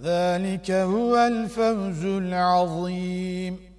ذلك هو الفوز العظيم.